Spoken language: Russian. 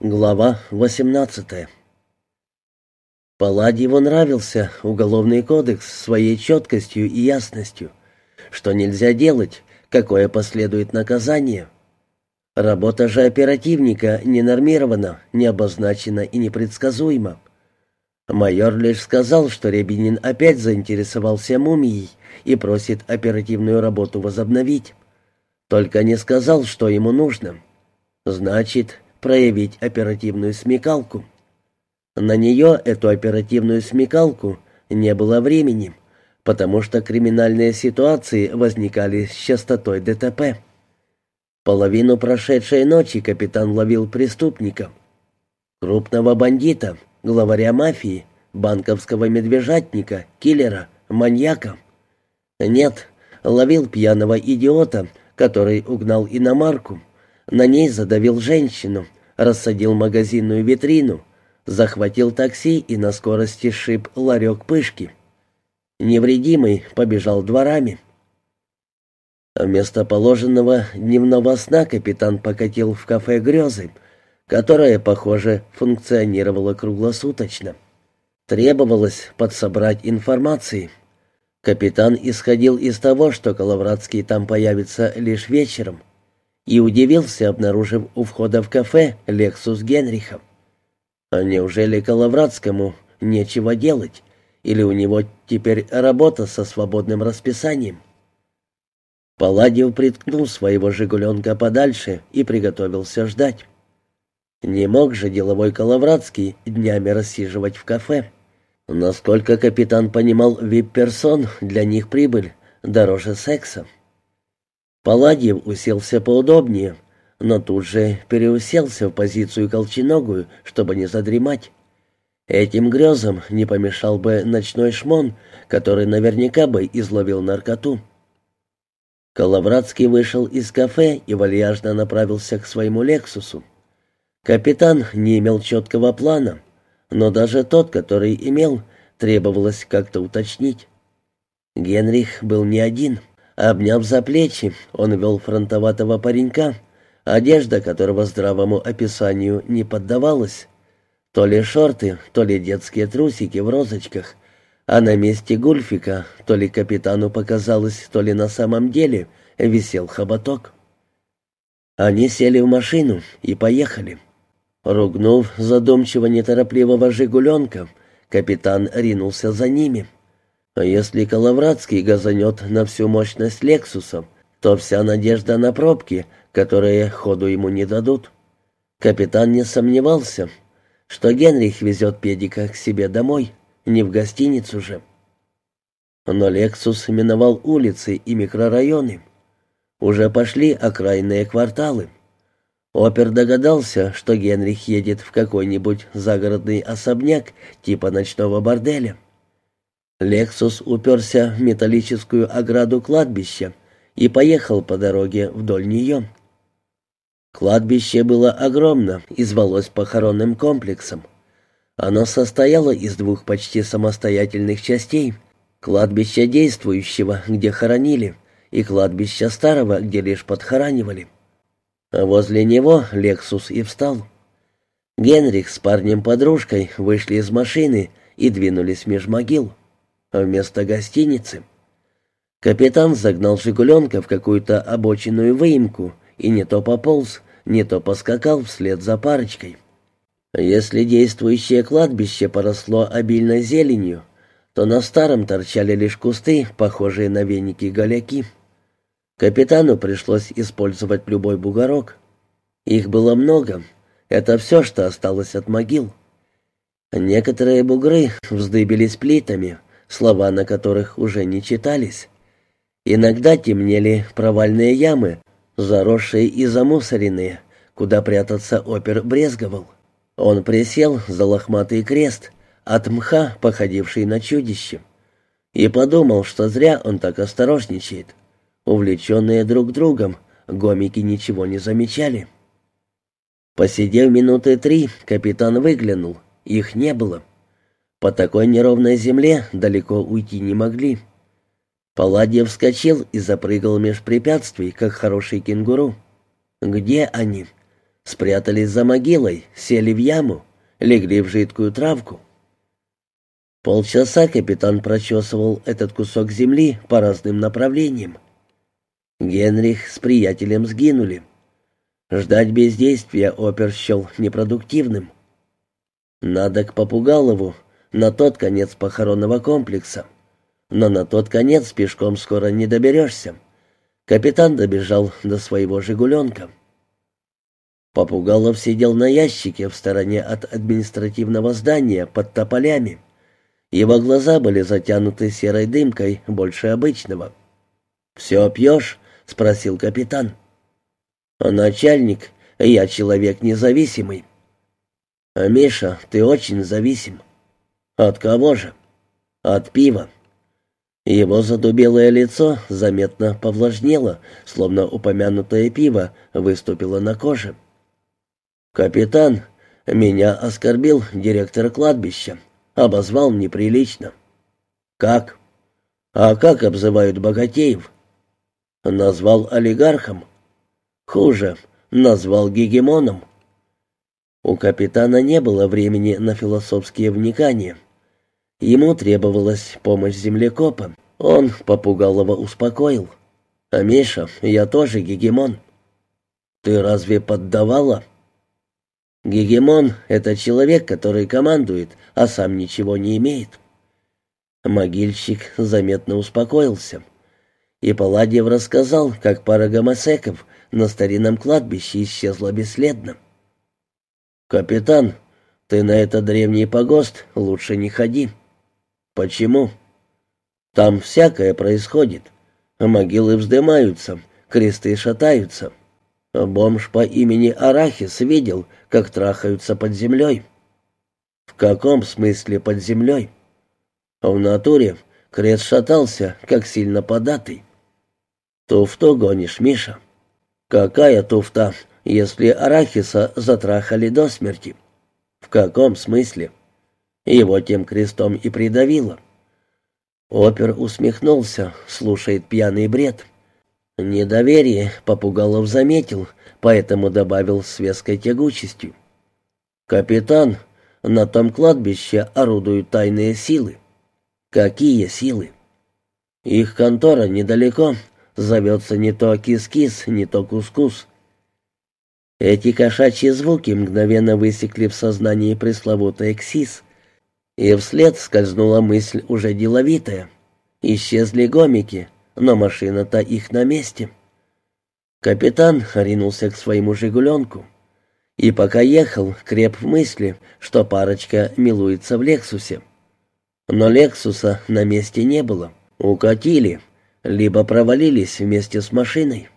Глава 18 Палладьеву нравился уголовный кодекс своей четкостью и ясностью. Что нельзя делать, какое последует наказание. Работа же оперативника не нормирована, не обозначена и непредсказуема. Майор лишь сказал, что Рябинин опять заинтересовался мумией и просит оперативную работу возобновить. Только не сказал, что ему нужно. Значит, проявить оперативную смекалку. На нее, эту оперативную смекалку, не было времени, потому что криминальные ситуации возникали с частотой ДТП. Половину прошедшей ночи капитан ловил преступника. Крупного бандита, главаря мафии, банковского медвежатника, киллера, маньяка. Нет, ловил пьяного идиота, который угнал иномарку, на ней задавил женщину, рассадил магазинную витрину, захватил такси и на скорости шип ларек пышки. Невредимый побежал дворами. Вместо положенного дневного сна капитан покатил в кафе «Грезы», которое, похоже, функционировало круглосуточно. Требовалось подсобрать информации. Капитан исходил из того, что Коловратский там появится лишь вечером и удивился, обнаружив у входа в кафе «Лексус Генриха». А неужели Коловратскому нечего делать, или у него теперь работа со свободным расписанием? Палладьев приткнул своего «Жигуленка» подальше и приготовился ждать. Не мог же деловой Коловратский днями рассиживать в кафе. Насколько капитан понимал вип-персон, для них прибыль дороже секса. Палладьев уселся поудобнее, но тут же переуселся в позицию колченогую, чтобы не задремать. Этим грезам не помешал бы ночной шмон, который наверняка бы изловил наркоту. Коловратский вышел из кафе и вальяжно направился к своему «Лексусу». Капитан не имел четкого плана, но даже тот, который имел, требовалось как-то уточнить. Генрих был не один. Обняв за плечи, он вел фронтоватого паренька, одежда которого здравому описанию не поддавалась. То ли шорты, то ли детские трусики в розочках, а на месте гульфика то ли капитану показалось, то ли на самом деле висел хоботок. Они сели в машину и поехали. Ругнув задумчиво неторопливого «Жигуленка», капитан ринулся за ними — а если Коловратский газанет на всю мощность «Лексуса», то вся надежда на пробки, которые ходу ему не дадут. Капитан не сомневался, что Генрих везет педика к себе домой, не в гостиницу же. Но «Лексус» миновал улицы и микрорайоны. Уже пошли окраинные кварталы. Опер догадался, что Генрих едет в какой-нибудь загородный особняк типа ночного борделя. Лексус уперся в металлическую ограду кладбища и поехал по дороге вдоль нее. Кладбище было огромно и звалось похоронным комплексом. Оно состояло из двух почти самостоятельных частей. Кладбища действующего, где хоронили, и кладбища старого, где лишь подхоранивали. А возле него Лексус и встал. Генрих с парнем-подружкой вышли из машины и двинулись меж могил вместо гостиницы. Капитан загнал «Жигуленка» в какую-то обочинную выемку и не то пополз, не то поскакал вслед за парочкой. Если действующее кладбище поросло обильной зеленью, то на старом торчали лишь кусты, похожие на веники-голяки. Капитану пришлось использовать любой бугорок. Их было много. Это все, что осталось от могил. Некоторые бугры вздыбились плитами, слова на которых уже не читались. Иногда темнели провальные ямы, заросшие и замусоренные, куда прятаться опер брезговал. Он присел за лохматый крест, от мха, походивший на чудище, и подумал, что зря он так осторожничает. Увлеченные друг другом, гомики ничего не замечали. Посидев минуты три, капитан выглянул. Их не было. По такой неровной земле далеко уйти не могли. Палладьев вскочил и запрыгал меж препятствий, как хороший кенгуру. «Где они?» спрятались за могилой, сели в яму, легли в жидкую травку. Полчаса капитан прочесывал этот кусок земли по разным направлениям. Генрих с приятелем сгинули. Ждать бездействия опер счел непродуктивным. Надо к Попугалову, на тот конец похоронного комплекса. Но на тот конец пешком скоро не доберешься. Капитан добежал до своего «Жигуленка». Попугалов сидел на ящике в стороне от административного здания под тополями. Его глаза были затянуты серой дымкой больше обычного. «Все пьешь?» — спросил капитан. «Начальник, я человек независимый». «А Миша, ты очень зависим». «От кого же?» «От пива». Его задубелое лицо заметно повлажнело, словно упомянутое пиво выступило на коже. «Капитан, меня оскорбил директор кладбища, обозвал неприлично». «Как?» «А как обзывают богатеев?» «Назвал олигархом». «Хуже, назвал гегемоном». У капитана не было времени на философские вникания. Ему требовалась помощь землекопа. Он Попугалова успокоил. «А Миша, я тоже гегемон». «Ты разве поддавала?» «Гегемон — это человек, который командует, а сам ничего не имеет». Могильщик заметно успокоился. И Палладьев рассказал, как пара гомосеков на старинном кладбище исчезла бесследно. «Капитан, ты на этот древний погост лучше не ходи». Почему? Там всякое происходит. Могилы вздымаются, кресты шатаются. Бомж по имени Арахис видел, как трахаются под землей. В каком смысле под землей? В натуре крест шатался, как сильно податый. Туфту гонишь, Миша. Какая туфта, если Арахиса затрахали до смерти? В каком смысле? Его тем крестом и придавило. Опер усмехнулся, слушает пьяный бред. Недоверие Попугалов заметил, поэтому добавил с веской тягучестью. «Капитан, на том кладбище орудуют тайные силы». «Какие силы?» «Их контора недалеко, зовется не то кис-кис, не то кус-кус». Эти кошачьи звуки мгновенно высекли в сознании пресловутый эксис — и вслед скользнула мысль уже деловитая. Исчезли гомики, но машина-то их на месте. Капитан ринулся к своему «Жигуленку». И пока ехал, креп в мысли, что парочка милуется в «Лексусе». Но «Лексуса» на месте не было. Укатили, либо провалились вместе с машиной.